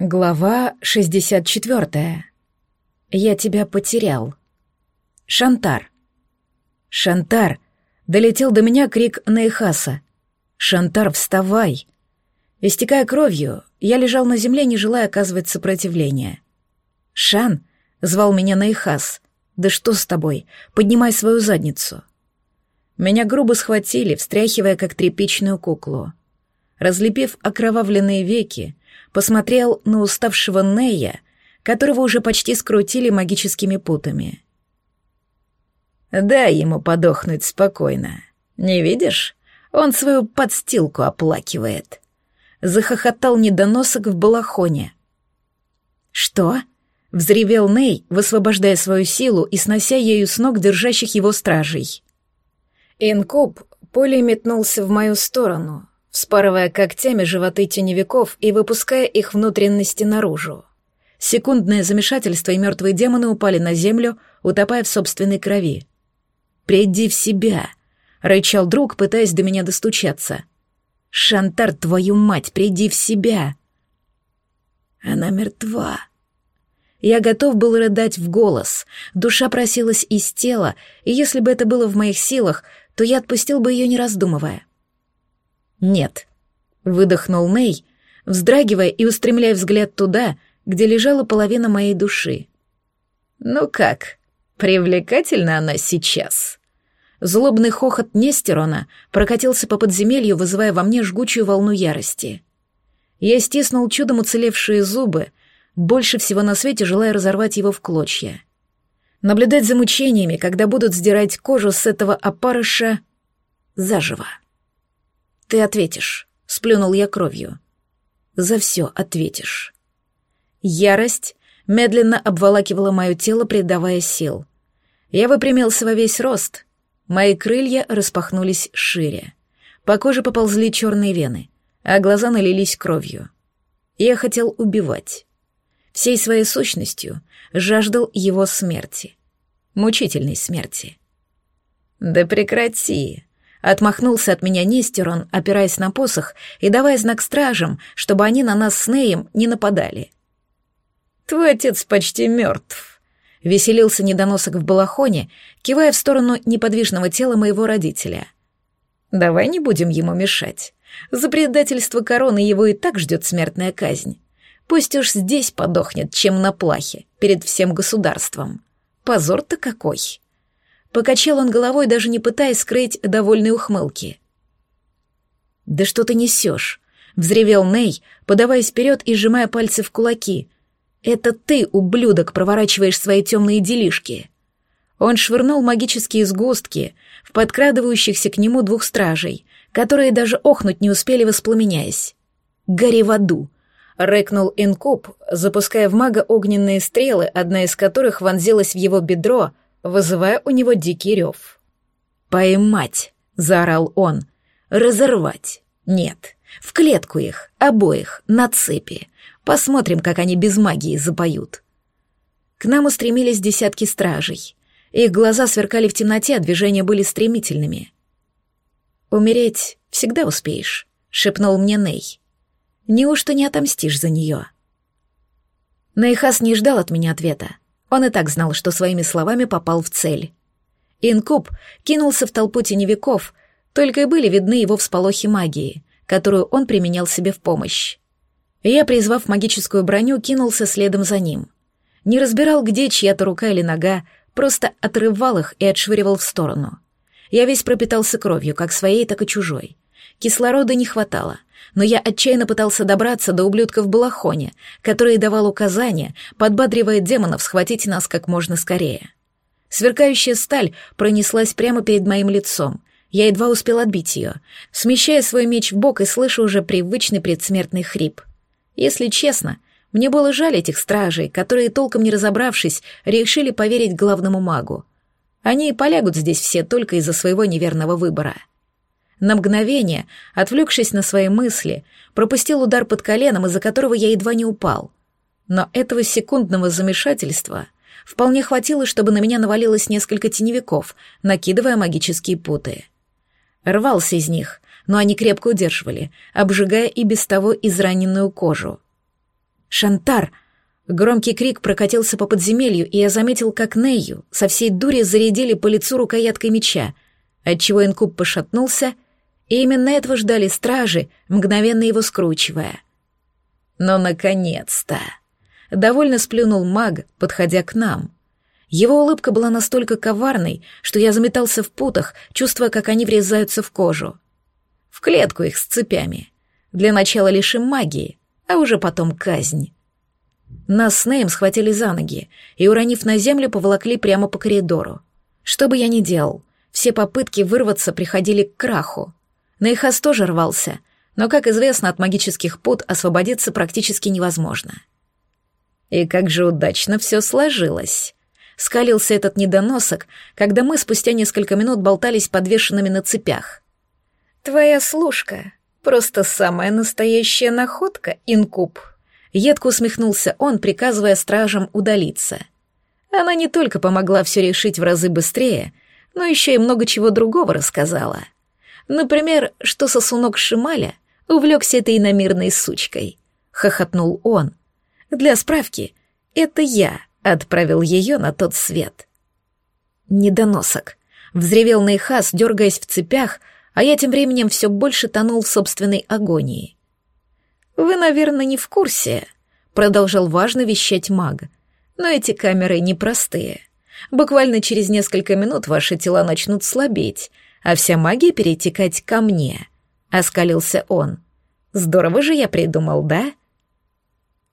Глава 64. Я тебя потерял. Шантар. Шантар. Долетел до меня крик Нейхаса. Шантар, вставай. Истекая кровью, я лежал на земле, не желая оказывать сопротивления. Шан, звал меня Нейхас. Да что с тобой? Поднимай свою задницу. Меня грубо схватили, встряхивая как тряпичную куклу. Разлепив окровавленные веки, посмотрел на уставшего Нея, которого уже почти скрутили магическими путами. «Дай ему подохнуть спокойно. Не видишь? Он свою подстилку оплакивает». Захохотал недоносок в балахоне. «Что?» — взревел Ней, высвобождая свою силу и снося ею с ног держащих его стражей. Инкуб пулей метнулся в мою сторону, вспарывая когтями животы теневиков и выпуская их внутренности наружу. Секундное замешательство, и мертвые демоны упали на землю, утопая в собственной крови. «Приди в себя!» — рычал друг, пытаясь до меня достучаться. «Шантар, твою мать, приди в себя!» «Она мертва!» Я готов был рыдать в голос. Душа просилась из тела, и если бы это было в моих силах, то я отпустил бы ее, не раздумывая. «Нет», — выдохнул Ней, вздрагивая и устремляя взгляд туда, где лежала половина моей души. «Ну как, привлекательна она сейчас?» Злобный хохот Нестерона прокатился по подземелью, вызывая во мне жгучую волну ярости. Я стиснул чудом уцелевшие зубы, больше всего на свете желая разорвать его в клочья. Наблюдать за мучениями, когда будут сдирать кожу с этого опарыша заживо. «Ты ответишь», — сплюнул я кровью. «За все ответишь». Ярость медленно обволакивала мое тело, придавая сил. Я выпрямился во весь рост. Мои крылья распахнулись шире. По коже поползли черные вены, а глаза налились кровью. Я хотел убивать. Всей своей сущностью жаждал его смерти. Мучительной смерти. «Да прекрати!» Отмахнулся от меня Нестерон, опираясь на посох и давая знак стражам, чтобы они на нас с Неем не нападали. «Твой отец почти мертв», — веселился недоносок в балахоне, кивая в сторону неподвижного тела моего родителя. «Давай не будем ему мешать. За предательство короны его и так ждет смертная казнь. Пусть уж здесь подохнет, чем на плахе, перед всем государством. Позор-то какой!» Покачал он головой, даже не пытаясь скрыть довольные ухмылки. «Да что ты несешь?» — взревел Ней, подаваясь вперед и сжимая пальцы в кулаки. «Это ты, ублюдок, проворачиваешь свои темные делишки!» Он швырнул магические сгустки в подкрадывающихся к нему двух стражей, которые даже охнуть не успели, воспламеняясь. «Гори в аду!» — рэкнул инкуб, запуская в мага огненные стрелы, одна из которых вонзилась в его бедро, вызывая у него дикий рев. «Поймать!» — заорал он. «Разорвать! Нет, в клетку их, обоих, на цепи. Посмотрим, как они без магии запоют». К нам устремились десятки стражей. Их глаза сверкали в темноте, а движения были стремительными. «Умереть всегда успеешь», — шепнул мне Ней. «Неужто не отомстишь за нее?» Нейхас не ждал от меня ответа. Он и так знал, что своими словами попал в цель. Инкуб кинулся в толпу теневиков, только и были видны его всполохи магии, которую он применял себе в помощь. Я, призвав магическую броню, кинулся следом за ним. Не разбирал, где чья-то рука или нога, просто отрывал их и отшвыривал в сторону. Я весь пропитался кровью, как своей, так и чужой. Кислорода не хватало, но я отчаянно пытался добраться до ублюдка в балахоне, который давал указания, подбадривая демонов схватить нас как можно скорее. Сверкающая сталь пронеслась прямо перед моим лицом. Я едва успел отбить ее, смещая свой меч в бок и слышу уже привычный предсмертный хрип. Если честно, мне было жаль этих стражей, которые, толком не разобравшись, решили поверить главному магу. Они и полягут здесь все только из-за своего неверного выбора. На мгновение, отвлекшись на свои мысли, пропустил удар под коленом, из-за которого я едва не упал. Но этого секундного замешательства вполне хватило, чтобы на меня навалилось несколько теневиков, накидывая магические путы. Рвался из них, но они крепко удерживали, обжигая и без того израненную кожу. «Шантар!» Громкий крик прокатился по подземелью, и я заметил, как Нейю со всей дури зарядили по лицу рукояткой меча, отчего инкуб пошатнулся, и именно этого ждали стражи, мгновенно его скручивая. Но, наконец-то! Довольно сплюнул маг, подходя к нам. Его улыбка была настолько коварной, что я заметался в путах, чувствуя, как они врезаются в кожу. В клетку их с цепями. Для начала лишим магии, а уже потом казнь. Нас с Неем схватили за ноги и, уронив на землю, поволокли прямо по коридору. Что бы я ни делал, все попытки вырваться приходили к краху. Нейхас тоже рвался, но, как известно, от магических пут освободиться практически невозможно. И как же удачно все сложилось. Скалился этот недоносок, когда мы спустя несколько минут болтались подвешенными на цепях. «Твоя служка — просто самая настоящая находка, инкуб», Едко усмехнулся он, приказывая стражам удалиться. Она не только помогла все решить в разы быстрее, но еще и много чего другого рассказала. Например, что сосунок Шималя увлекся этой иномирной сучкой. Хохотнул он. Для справки, это я отправил ее на тот свет. Недоносок. Взревел Нейхас, дергаясь в цепях, а я тем временем все больше тонул в собственной агонии. «Вы, наверное, не в курсе», — продолжал важно вещать маг. «Но эти камеры непростые. Буквально через несколько минут ваши тела начнут слабеть, а вся магия перетекать ко мне», — оскалился он. «Здорово же я придумал, да?»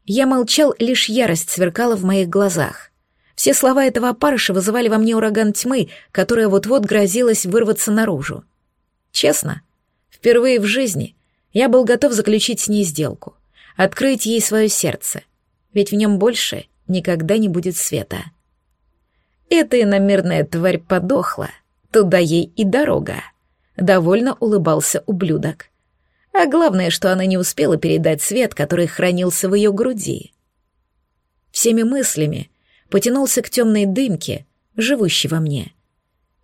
Я молчал, лишь ярость сверкала в моих глазах. Все слова этого опарыша вызывали во мне ураган тьмы, которая вот-вот грозилась вырваться наружу. Честно, впервые в жизни я был готов заключить с ней сделку, открыть ей свое сердце, ведь в нем больше никогда не будет света. Эта иномерная тварь подохла, туда ей и дорога. Довольно улыбался ублюдок. А главное, что она не успела передать свет, который хранился в ее груди. Всеми мыслями потянулся к темной дымке, живущей во мне,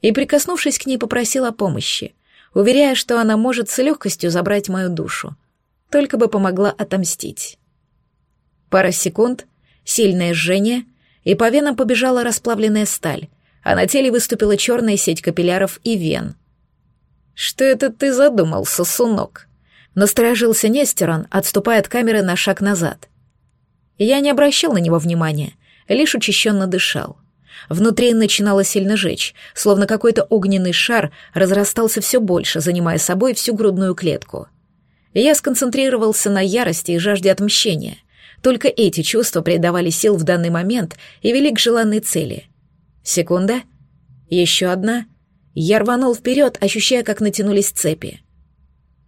и, прикоснувшись к ней, попросил о помощи, уверяя, что она может с легкостью забрать мою душу, только бы помогла отомстить. Пара секунд, сильное жжение, и по венам побежала расплавленная сталь, а на теле выступила черная сеть капилляров и вен. «Что это ты задумал, сосунок?» Насторожился Нестерон, отступая от камеры на шаг назад. Я не обращал на него внимания, лишь учащенно дышал. Внутри начинало сильно жечь, словно какой-то огненный шар разрастался все больше, занимая собой всю грудную клетку. Я сконцентрировался на ярости и жажде отмщения. Только эти чувства придавали сил в данный момент и вели к желанной цели. Секунда. Еще одна. Я рванул вперед, ощущая, как натянулись цепи.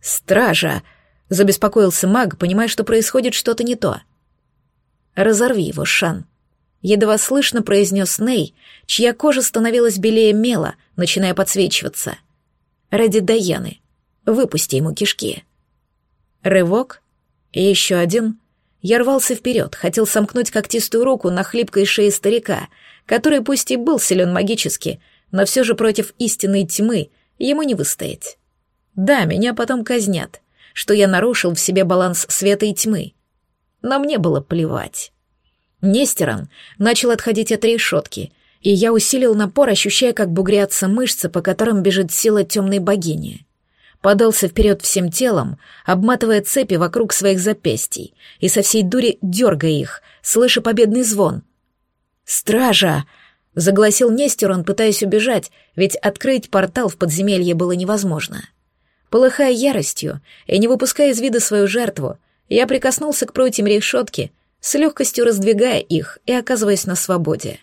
«Стража!» — забеспокоился маг, понимая, что происходит что-то не то. «Разорви его, Шан», едва слышно произнес Ней, чья кожа становилась белее мела, начиная подсвечиваться. Ради Даяны. Выпусти ему кишки. Рывок. Еще один. Я рвался вперед, хотел сомкнуть когтистую руку на хлипкой шее старика, который пусть и был силен магически, но все же против истинной тьмы ему не выстоять. Да, меня потом казнят, что я нарушил в себе баланс света и тьмы. Но мне было плевать. Нестерон начал отходить от решетки, и я усилил напор, ощущая, как бугрятся мышцы, по которым бежит сила темной богини. Подался вперед всем телом, обматывая цепи вокруг своих запястий и со всей дури дергая их, слыша победный звон. «Стража!» — загласил Нестерон, пытаясь убежать, ведь открыть портал в подземелье было невозможно. Полыхая яростью и не выпуская из вида свою жертву, я прикоснулся к прутьям решетки — с легкостью раздвигая их и оказываясь на свободе.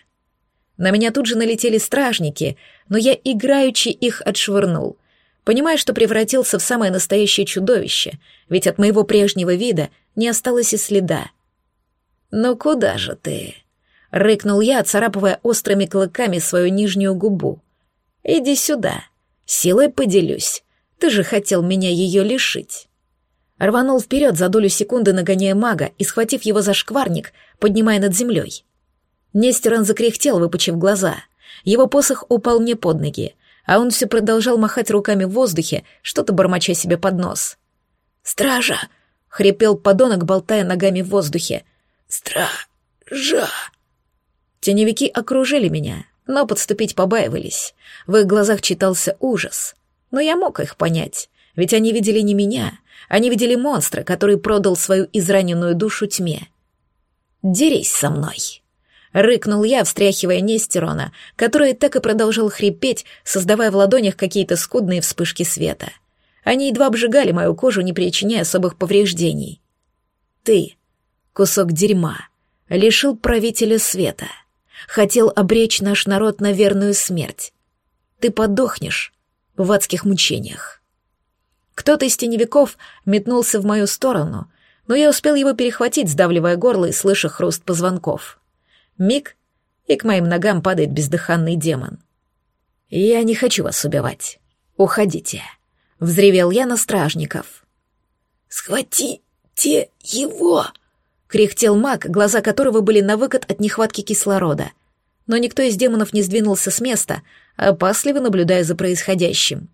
На меня тут же налетели стражники, но я играючи их отшвырнул, понимая, что превратился в самое настоящее чудовище, ведь от моего прежнего вида не осталось и следа. «Ну куда же ты?» — рыкнул я, царапывая острыми клыками свою нижнюю губу. «Иди сюда, силой поделюсь, ты же хотел меня ее лишить». Рванул вперед за долю секунды, нагоняя мага и, схватив его за шкварник, поднимая над землей. Нестерон закряхтел, выпучив глаза. Его посох упал мне под ноги, а он все продолжал махать руками в воздухе, что-то бормоча себе под нос. «Стража!» — хрипел подонок, болтая ногами в воздухе. Стража!» Теневики окружили меня, но подступить побаивались. В их глазах читался ужас. Но я мог их понять, ведь они видели не меня, они видели монстра, который продал свою израненную душу тьме. «Дерись со мной!» — рыкнул я, встряхивая Нестерона, который так и продолжал хрипеть, создавая в ладонях какие-то скудные вспышки света. Они едва обжигали мою кожу, не причиняя особых повреждений. «Ты, кусок дерьма, лишил правителя света, хотел обречь наш народ на верную смерть. Ты подохнешь в адских мучениях». Кто-то из теневиков метнулся в мою сторону, но я успел его перехватить, сдавливая горло и слыша хруст позвонков. Миг, и к моим ногам падает бездыханный демон. «Я не хочу вас убивать. Уходите», — взревел я на стражников. «Схватите его!» — кряхтел маг, глаза которого были на выкат от нехватки кислорода. Но никто из демонов не сдвинулся с места, опасливо наблюдая за происходящим.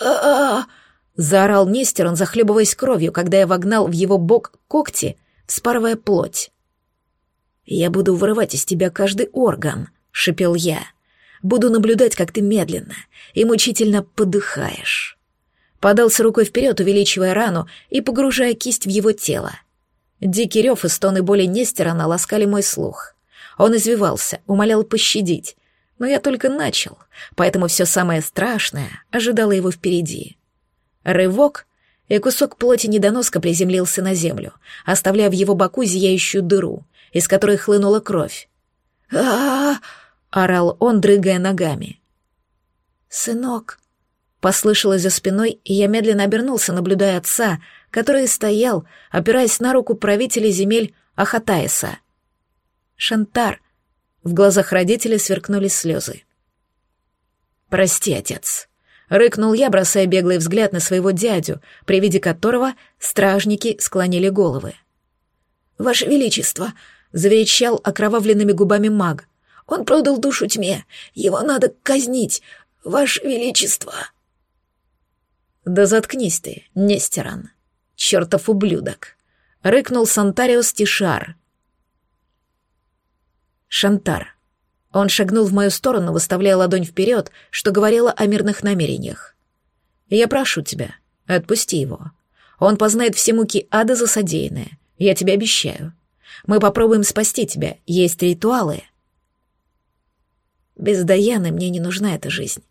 «А-а-а!» Заорал Нестерон, захлебываясь кровью, когда я вогнал в его бок когти, вспарывая плоть. «Я буду вырывать из тебя каждый орган», — шипел я. «Буду наблюдать, как ты медленно и мучительно подыхаешь». Подался рукой вперед, увеличивая рану и погружая кисть в его тело. Дикий рев и стоны боли Нестерона ласкали мой слух. Он извивался, умолял пощадить, но я только начал, поэтому все самое страшное ожидало его впереди. Рывок, и кусок плоти недоноска приземлился на землю, оставляя в его боку зияющую дыру, из которой хлынула кровь. а, орал он, дрыгая ногами. «Сынок», — послышалось за спиной, и я медленно обернулся, наблюдая отца, который стоял, опираясь на руку правителя земель Ахатаеса. «Шантар», — в глазах родителя сверкнули слезы. «Прости, отец», Рыкнул я, бросая беглый взгляд на своего дядю, при виде которого стражники склонили головы. «Ваше Величество!» — заверещал окровавленными губами маг. «Он продал душу тьме. Его надо казнить. Ваше Величество!» «Да заткнись ты, Нестеран, чертов ублюдок!» — рыкнул Сантариус Тишар. Шантар. Он шагнул в мою сторону, выставляя ладонь вперед, что говорило о мирных намерениях. «Я прошу тебя, отпусти его. Он познает все муки ада за содеянное. Я тебе обещаю. Мы попробуем спасти тебя. Есть ритуалы». Без Даяны мне не нужна эта жизнь.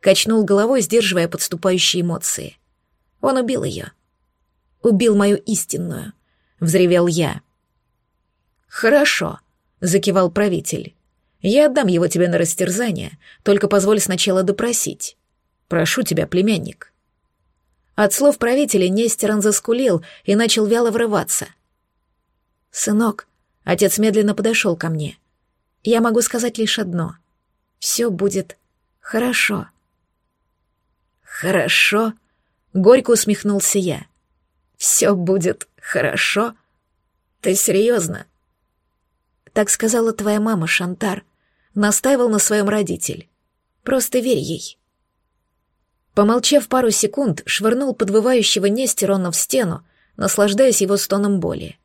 Качнул головой, сдерживая подступающие эмоции. Он убил ее. Убил мою истинную. Взревел я. «Хорошо», — закивал правитель. Я отдам его тебе на растерзание, только позволь сначала допросить. Прошу тебя, племянник». От слов правителя Нестерон заскулил и начал вяло врываться. «Сынок», — отец медленно подошел ко мне, — «я могу сказать лишь одно. Все будет хорошо». «Хорошо?» — горько усмехнулся я. «Все будет хорошо? Ты серьезно?» Так сказала твоя мама, Шантар, настаивал на своем родитель. Просто верь ей. Помолчав пару секунд, швырнул подвывающего Нестерона в стену, наслаждаясь его стоном боли.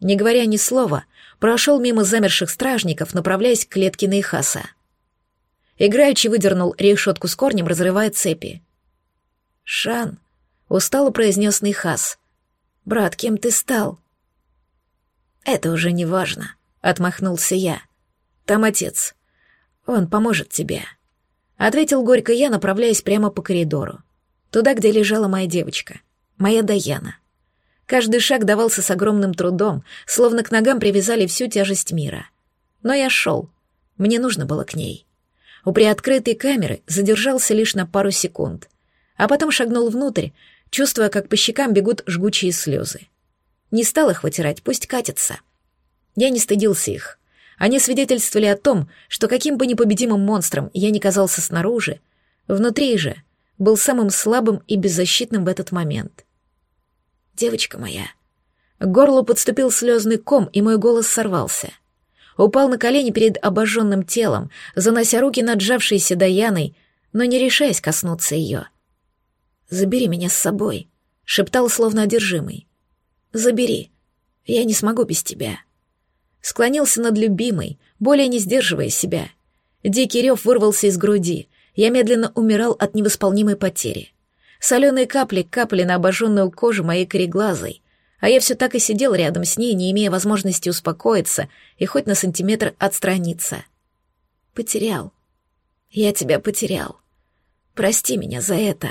Не говоря ни слова, прошел мимо замерших стражников, направляясь к клетке Нейхаса. Играючи выдернул решетку с корнем, разрывая цепи. «Шан», — устало произнес Нейхас, — «брат, кем ты стал?» «Это уже не важно», — отмахнулся я. «Там отец. Он поможет тебе», — ответил горько я, направляясь прямо по коридору. Туда, где лежала моя девочка, моя Даяна. Каждый шаг давался с огромным трудом, словно к ногам привязали всю тяжесть мира. Но я шел. Мне нужно было к ней. У приоткрытой камеры задержался лишь на пару секунд, а потом шагнул внутрь, чувствуя, как по щекам бегут жгучие слезы. Не стал их вытирать, пусть катятся. Я не стыдился их — они свидетельствовали о том, что каким бы непобедимым монстром я ни казался снаружи, внутри же был самым слабым и беззащитным в этот момент. «Девочка моя». К горлу подступил слезный ком, и мой голос сорвался. Упал на колени перед обожженным телом, занося руки над сжавшейся Даяной, но не решаясь коснуться ее. «Забери меня с собой», — шептал словно одержимый. «Забери. Я не смогу без тебя». Склонился над любимой, более не сдерживая себя. Дикий рев вырвался из груди. Я медленно умирал от невосполнимой потери. Соленые капли капали на обожженную кожу моей кореглазой, а я все так и сидел рядом с ней, не имея возможности успокоиться и хоть на сантиметр отстраниться. Потерял. Я тебя потерял. Прости меня за это.